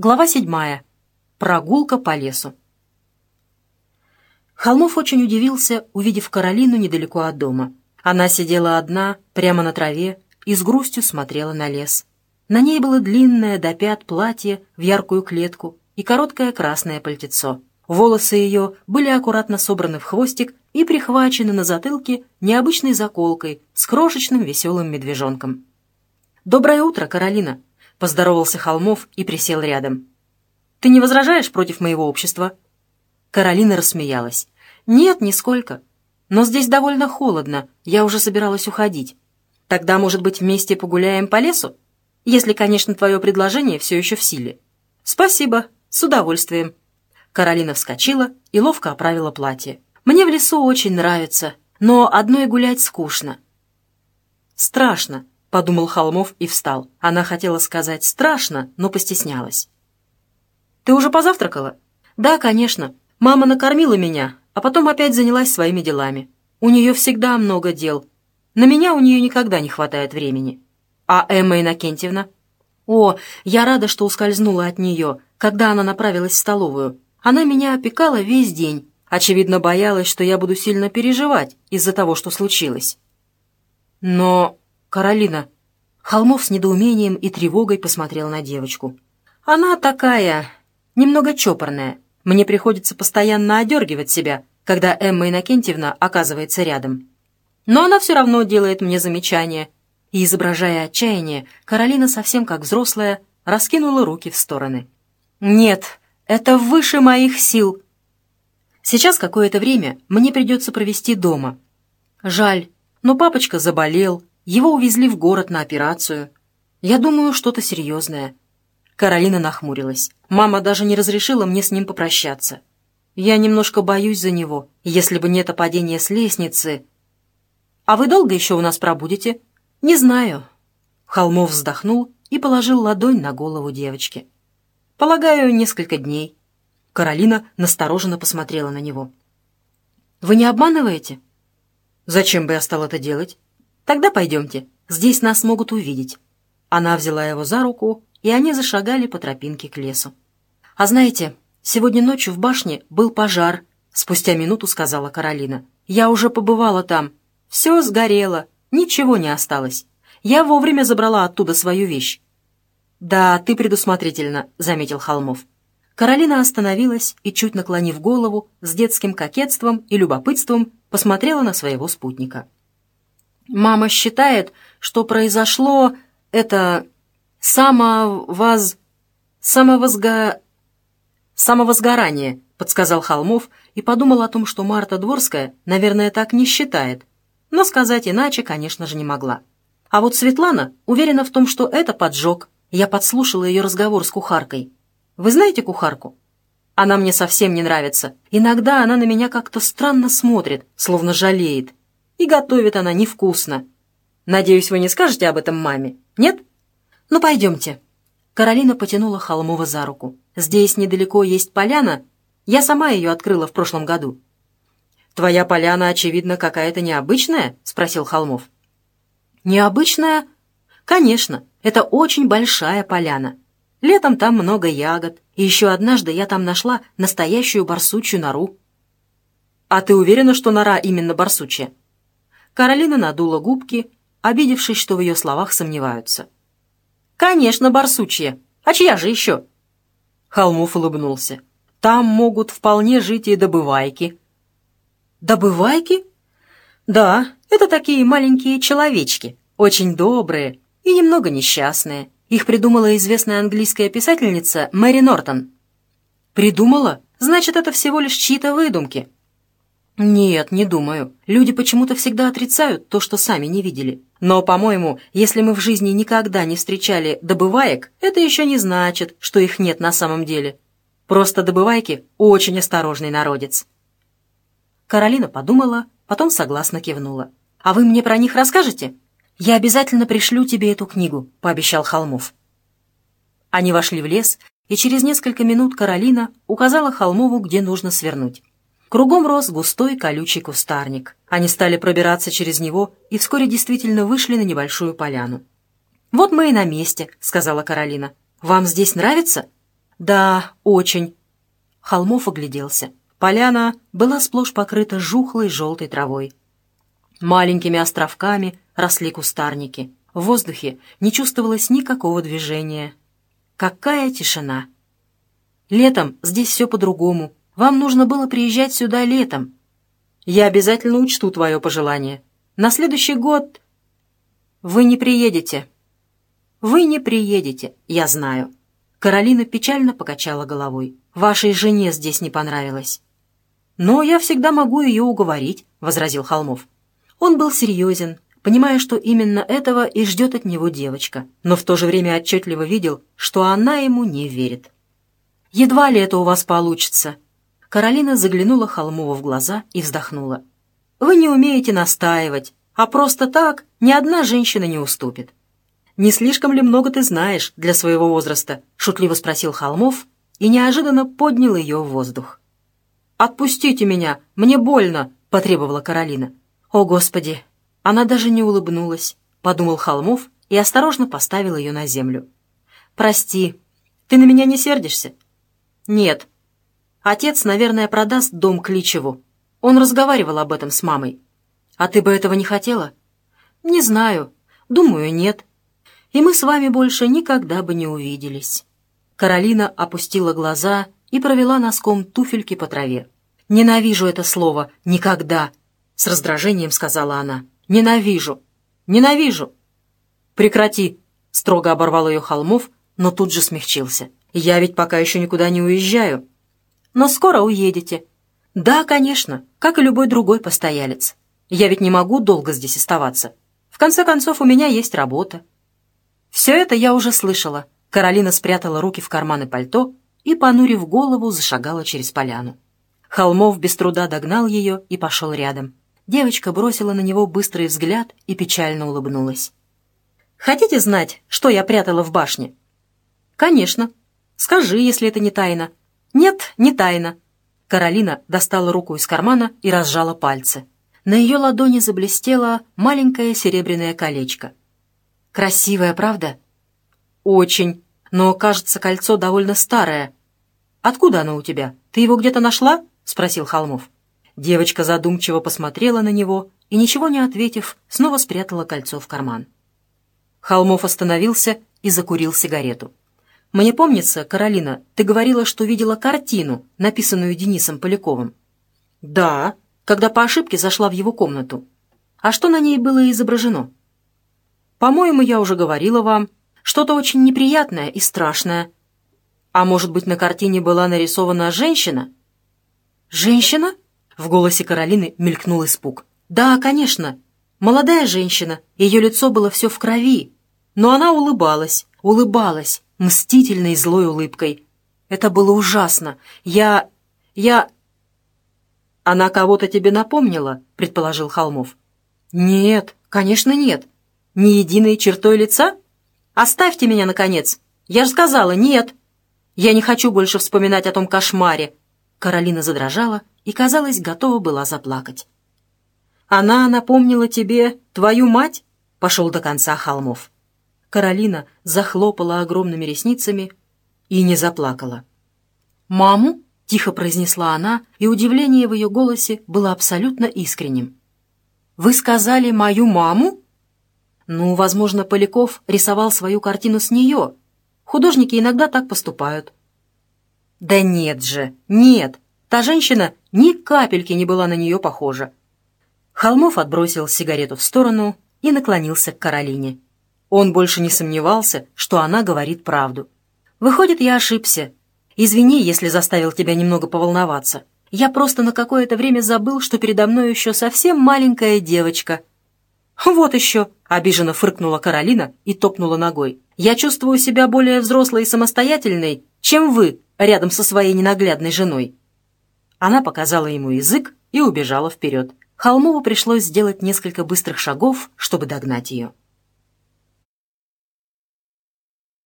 Глава седьмая. Прогулка по лесу. Холмов очень удивился, увидев Каролину недалеко от дома. Она сидела одна, прямо на траве, и с грустью смотрела на лес. На ней было длинное до пят платье в яркую клетку и короткое красное пальтецо. Волосы ее были аккуратно собраны в хвостик и прихвачены на затылке необычной заколкой с крошечным веселым медвежонком. «Доброе утро, Каролина!» — поздоровался Холмов и присел рядом. «Ты не возражаешь против моего общества?» Каролина рассмеялась. «Нет, нисколько. Но здесь довольно холодно, я уже собиралась уходить. Тогда, может быть, вместе погуляем по лесу? Если, конечно, твое предложение все еще в силе». «Спасибо, с удовольствием». Каролина вскочила и ловко оправила платье. «Мне в лесу очень нравится, но одной гулять скучно». «Страшно», — подумал Холмов и встал. Она хотела сказать «страшно», но постеснялась. «Ты уже позавтракала?» «Да, конечно. Мама накормила меня, а потом опять занялась своими делами. У нее всегда много дел. На меня у нее никогда не хватает времени. А Эмма Иннокентьевна?» «О, я рада, что ускользнула от нее, когда она направилась в столовую. Она меня опекала весь день. Очевидно, боялась, что я буду сильно переживать из-за того, что случилось». «Но «Каролина». Холмов с недоумением и тревогой посмотрел на девочку. «Она такая, немного чопорная. Мне приходится постоянно одергивать себя, когда Эмма Иннокентьевна оказывается рядом. Но она все равно делает мне замечания». И, изображая отчаяние, Каролина, совсем как взрослая, раскинула руки в стороны. «Нет, это выше моих сил. Сейчас какое-то время мне придется провести дома. Жаль, но папочка заболел, его увезли в город на операцию. Я думаю, что-то серьезное». Каролина нахмурилась. «Мама даже не разрешила мне с ним попрощаться. Я немножко боюсь за него. Если бы не это падение с лестницы...» «А вы долго еще у нас пробудете?» «Не знаю». Холмов вздохнул и положил ладонь на голову девочки. «Полагаю, несколько дней». Каролина настороженно посмотрела на него. «Вы не обманываете?» «Зачем бы я стал это делать?» «Тогда пойдемте. Здесь нас могут увидеть». Она взяла его за руку, и они зашагали по тропинке к лесу. «А знаете, сегодня ночью в башне был пожар», — спустя минуту сказала Каролина. «Я уже побывала там. Все сгорело, ничего не осталось. Я вовремя забрала оттуда свою вещь». «Да, ты предусмотрительно», — заметил Холмов. Каролина остановилась и, чуть наклонив голову, с детским кокетством и любопытством посмотрела на своего спутника. Мама считает, что произошло это самовоз... самовозга... самовозгорание, подсказал Холмов и подумал о том, что Марта Дворская, наверное, так не считает. Но сказать иначе, конечно же, не могла. А вот Светлана уверена в том, что это поджог. Я подслушала ее разговор с кухаркой. Вы знаете кухарку? Она мне совсем не нравится. Иногда она на меня как-то странно смотрит, словно жалеет и готовит она невкусно. Надеюсь, вы не скажете об этом маме, нет? Ну, пойдемте». Каролина потянула Холмова за руку. «Здесь недалеко есть поляна. Я сама ее открыла в прошлом году». «Твоя поляна, очевидно, какая-то необычная?» — спросил Холмов. «Необычная?» «Конечно, это очень большая поляна. Летом там много ягод, и еще однажды я там нашла настоящую барсучью нору». «А ты уверена, что нора именно барсучья?» Каролина надула губки, обидевшись, что в ее словах сомневаются. «Конечно, барсучья. А чья же еще?» Холмов улыбнулся. «Там могут вполне жить и добывайки». «Добывайки?» «Да, это такие маленькие человечки, очень добрые и немного несчастные. Их придумала известная английская писательница Мэри Нортон». «Придумала? Значит, это всего лишь чьи-то выдумки». «Нет, не думаю. Люди почему-то всегда отрицают то, что сами не видели. Но, по-моему, если мы в жизни никогда не встречали добываек, это еще не значит, что их нет на самом деле. Просто добывайки — очень осторожный народец». Каролина подумала, потом согласно кивнула. «А вы мне про них расскажете?» «Я обязательно пришлю тебе эту книгу», — пообещал Холмов. Они вошли в лес, и через несколько минут Каролина указала Холмову, где нужно свернуть. Кругом рос густой колючий кустарник. Они стали пробираться через него и вскоре действительно вышли на небольшую поляну. «Вот мы и на месте», — сказала Каролина. «Вам здесь нравится?» «Да, очень». Холмов огляделся. Поляна была сплошь покрыта жухлой желтой травой. Маленькими островками росли кустарники. В воздухе не чувствовалось никакого движения. Какая тишина! Летом здесь все по-другому. Вам нужно было приезжать сюда летом. Я обязательно учту твое пожелание. На следующий год вы не приедете. Вы не приедете, я знаю. Каролина печально покачала головой. Вашей жене здесь не понравилось. «Но я всегда могу ее уговорить», — возразил Холмов. Он был серьезен, понимая, что именно этого и ждет от него девочка, но в то же время отчетливо видел, что она ему не верит. «Едва ли это у вас получится». Каролина заглянула Холмову в глаза и вздохнула. «Вы не умеете настаивать, а просто так ни одна женщина не уступит». «Не слишком ли много ты знаешь для своего возраста?» — шутливо спросил Холмов и неожиданно поднял ее в воздух. «Отпустите меня! Мне больно!» — потребовала Каролина. «О, Господи!» Она даже не улыбнулась, — подумал Холмов и осторожно поставил ее на землю. «Прости, ты на меня не сердишься?» «Нет. Отец, наверное, продаст дом Кличеву. Он разговаривал об этом с мамой. А ты бы этого не хотела?» «Не знаю. Думаю, нет. И мы с вами больше никогда бы не увиделись». Каролина опустила глаза и провела носком туфельки по траве. «Ненавижу это слово «никогда», — с раздражением сказала она. «Ненавижу! Ненавижу!» «Прекрати!» — строго оборвал ее Холмов, но тут же смягчился. «Я ведь пока еще никуда не уезжаю». «Но скоро уедете». «Да, конечно, как и любой другой постоялец. Я ведь не могу долго здесь оставаться. В конце концов, у меня есть работа». «Все это я уже слышала». Каролина спрятала руки в карманы пальто и, понурив голову, зашагала через поляну. Холмов без труда догнал ее и пошел рядом. Девочка бросила на него быстрый взгляд и печально улыбнулась. «Хотите знать, что я прятала в башне?» «Конечно. Скажи, если это не тайна». «Нет, не тайна». Каролина достала руку из кармана и разжала пальцы. На ее ладони заблестело маленькое серебряное колечко. «Красивое, правда?» «Очень. Но, кажется, кольцо довольно старое. Откуда оно у тебя? Ты его где-то нашла?» — спросил Холмов. Девочка задумчиво посмотрела на него и, ничего не ответив, снова спрятала кольцо в карман. Холмов остановился и закурил сигарету. «Мне помнится, Каролина, ты говорила, что видела картину, написанную Денисом Поляковым». «Да, когда по ошибке зашла в его комнату. А что на ней было изображено?» «По-моему, я уже говорила вам. Что-то очень неприятное и страшное. А может быть, на картине была нарисована женщина?» «Женщина?» — в голосе Каролины мелькнул испуг. «Да, конечно. Молодая женщина. Ее лицо было все в крови. Но она улыбалась, улыбалась, мстительной злой улыбкой. Это было ужасно. Я... я...» «Она кого-то тебе напомнила?» — предположил Холмов. «Нет, конечно, нет. Ни единой чертой лица?» Оставьте меня, наконец! Я же сказала, нет! Я не хочу больше вспоминать о том кошмаре!» Каролина задрожала и, казалось, готова была заплакать. «Она напомнила тебе твою мать?» — пошел до конца Холмов. Каролина захлопала огромными ресницами и не заплакала. «Маму?» — тихо произнесла она, и удивление в ее голосе было абсолютно искренним. «Вы сказали мою маму?» Ну, возможно, Поляков рисовал свою картину с нее. Художники иногда так поступают. Да нет же, нет. Та женщина ни капельки не была на нее похожа. Холмов отбросил сигарету в сторону и наклонился к Каролине. Он больше не сомневался, что она говорит правду. «Выходит, я ошибся. Извини, если заставил тебя немного поволноваться. Я просто на какое-то время забыл, что передо мной еще совсем маленькая девочка, «Вот еще!» — обиженно фыркнула Каролина и топнула ногой. «Я чувствую себя более взрослой и самостоятельной, чем вы рядом со своей ненаглядной женой». Она показала ему язык и убежала вперед. Холмову пришлось сделать несколько быстрых шагов, чтобы догнать ее.